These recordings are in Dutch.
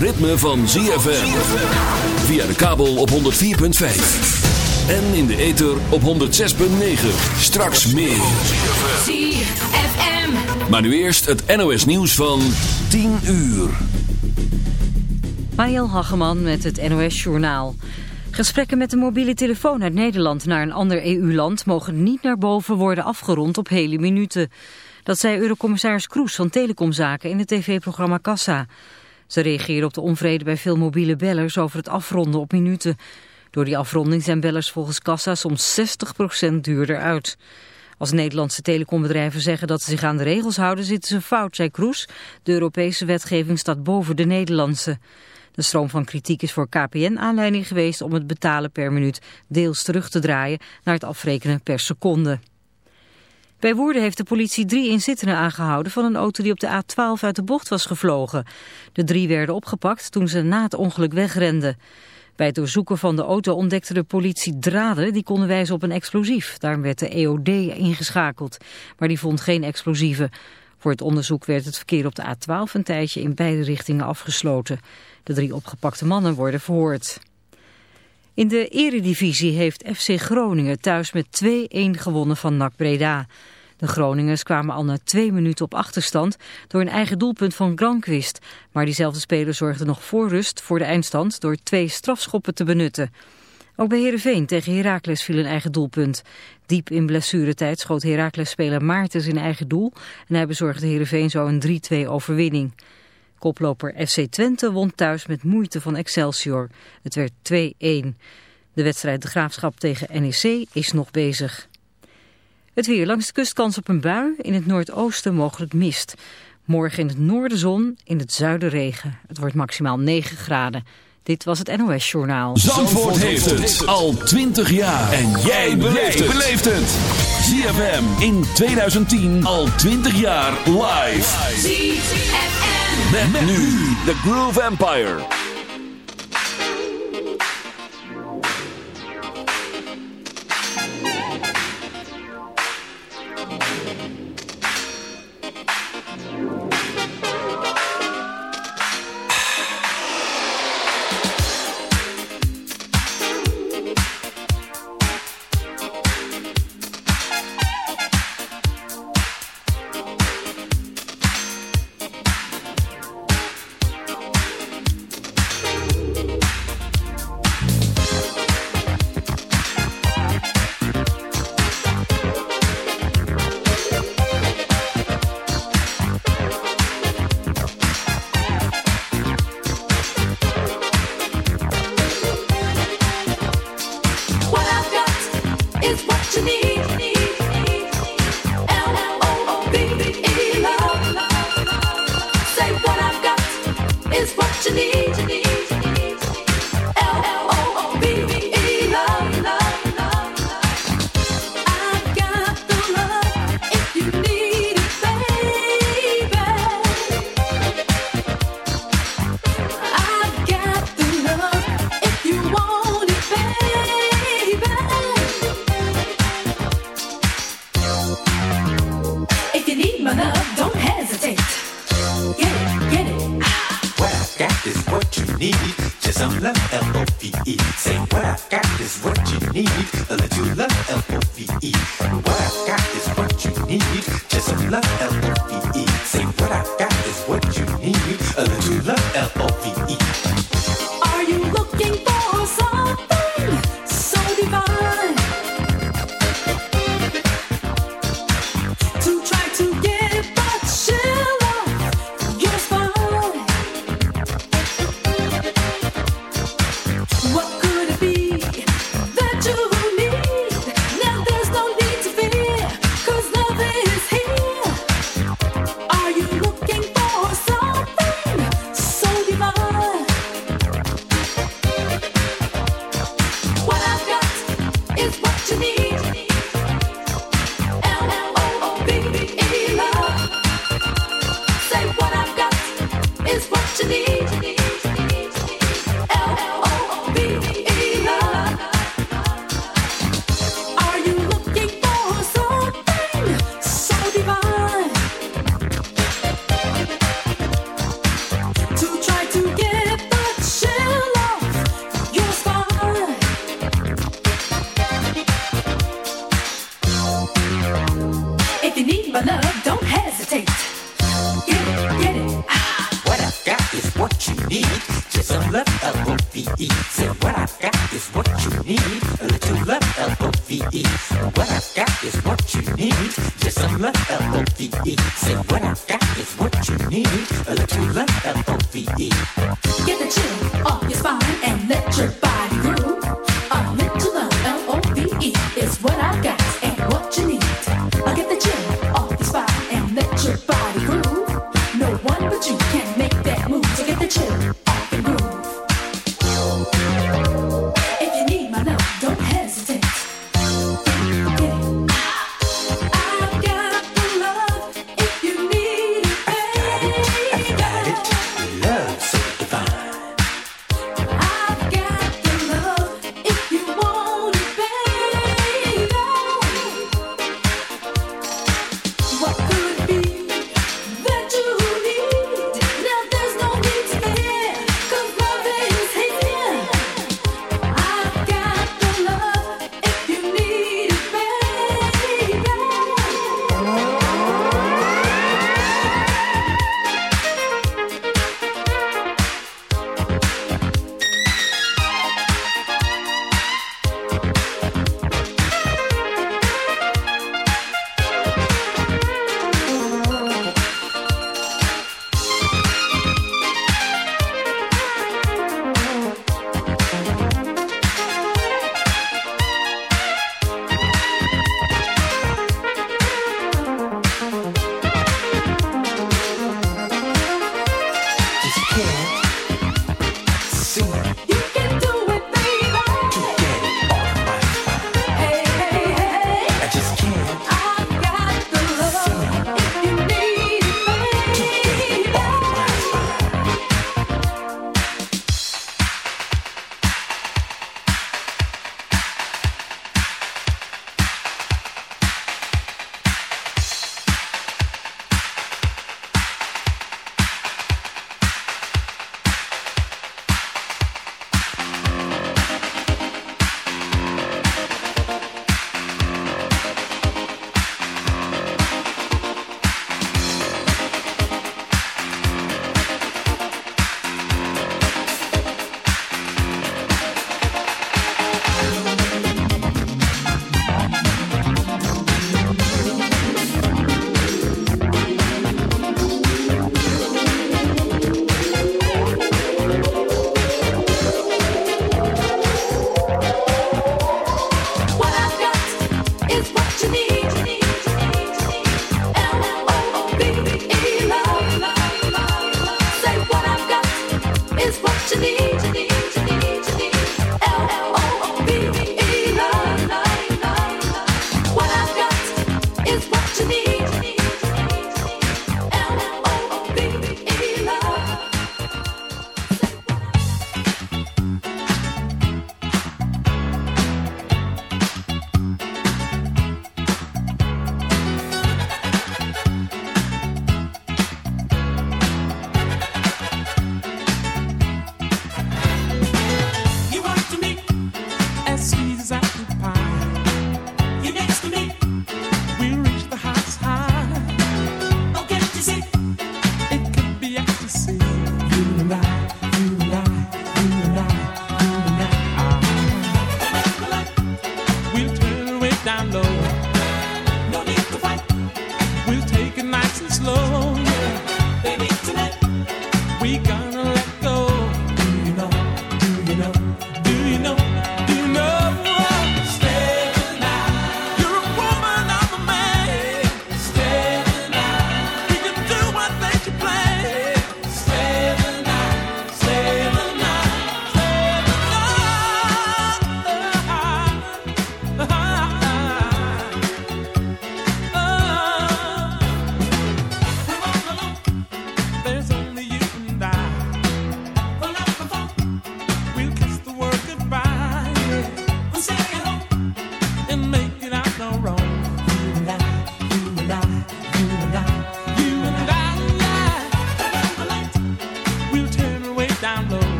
Ritme van ZFM. Via de kabel op 104.5. En in de ether op 106.9. Straks meer. ZFM. Maar nu eerst het NOS nieuws van 10 uur. Mariel Hageman met het NOS Journaal. Gesprekken met de mobiele telefoon uit Nederland naar een ander EU-land mogen niet naar boven worden afgerond op hele minuten. Dat zei Eurocommissaris Kroes van Telecomzaken in het tv-programma Kassa. Ze reageerde op de onvrede bij veel mobiele bellers over het afronden op minuten. Door die afronding zijn bellers volgens Kassa soms 60% duurder uit. Als Nederlandse telecombedrijven zeggen dat ze zich aan de regels houden, zitten ze fout, zei Kroes. De Europese wetgeving staat boven de Nederlandse. De stroom van kritiek is voor KPN aanleiding geweest om het betalen per minuut deels terug te draaien naar het afrekenen per seconde. Bij Woerden heeft de politie drie inzittenden aangehouden van een auto die op de A12 uit de bocht was gevlogen. De drie werden opgepakt toen ze na het ongeluk wegrenden. Bij het doorzoeken van de auto ontdekte de politie draden die konden wijzen op een explosief. Daarom werd de EOD ingeschakeld, maar die vond geen explosieven. Voor het onderzoek werd het verkeer op de A12 een tijdje in beide richtingen afgesloten. De drie opgepakte mannen worden verhoord. In de eredivisie heeft FC Groningen thuis met 2-1 gewonnen van NAC Breda. De Groningers kwamen al na twee minuten op achterstand door een eigen doelpunt van Granqvist. Maar diezelfde speler zorgde nog voor rust voor de eindstand door twee strafschoppen te benutten. Ook bij Heerenveen tegen Heracles viel een eigen doelpunt. Diep in blessuretijd schoot Heracles-speler Maarten zijn eigen doel... en hij bezorgde Heerenveen zo een 3-2 overwinning. Koploper FC Twente won thuis met moeite van Excelsior. Het werd 2-1. De wedstrijd De Graafschap tegen NEC is nog bezig. Het weer langs de kust kans op een bui. In het noordoosten mogelijk mist. Morgen in het noorden zon, in het zuiden regen. Het wordt maximaal 9 graden. Dit was het NOS Journaal. Zandvoort, heeft het al 20 jaar. En jij beleeft het. ZFM in 2010 al 20 jaar live. ZFM. Met, nu de Groove Empire. Love. Say what I've got is what you need. A little love, L-O-V-E. What I've got is what you need. Just love, L-O-V-E. Say what I've got is what you need. A little love, L-O-V-E. Are you looking for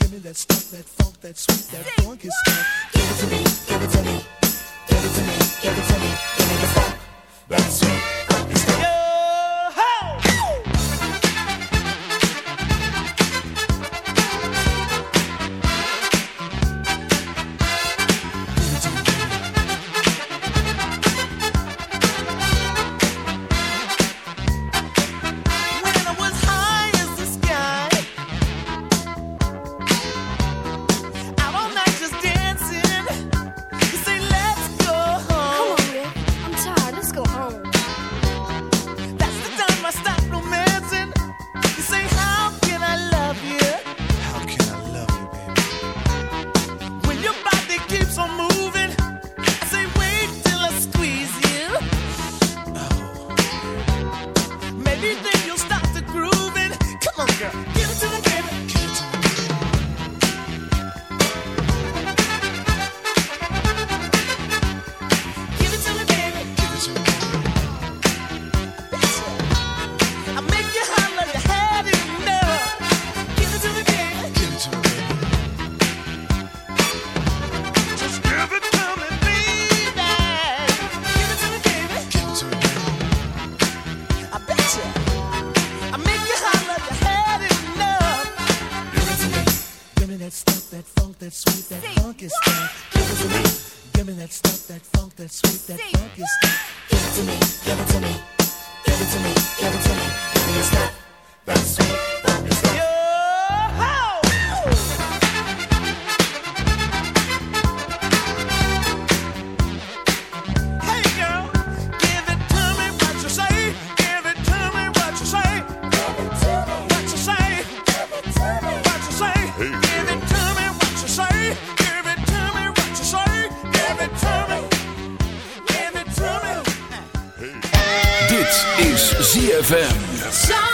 Give me that stuff, that funk, that sweet, that funky stuff. Give it to me, give it to me, give it to me, give it to me, give me the funk, that sweet. ZFM.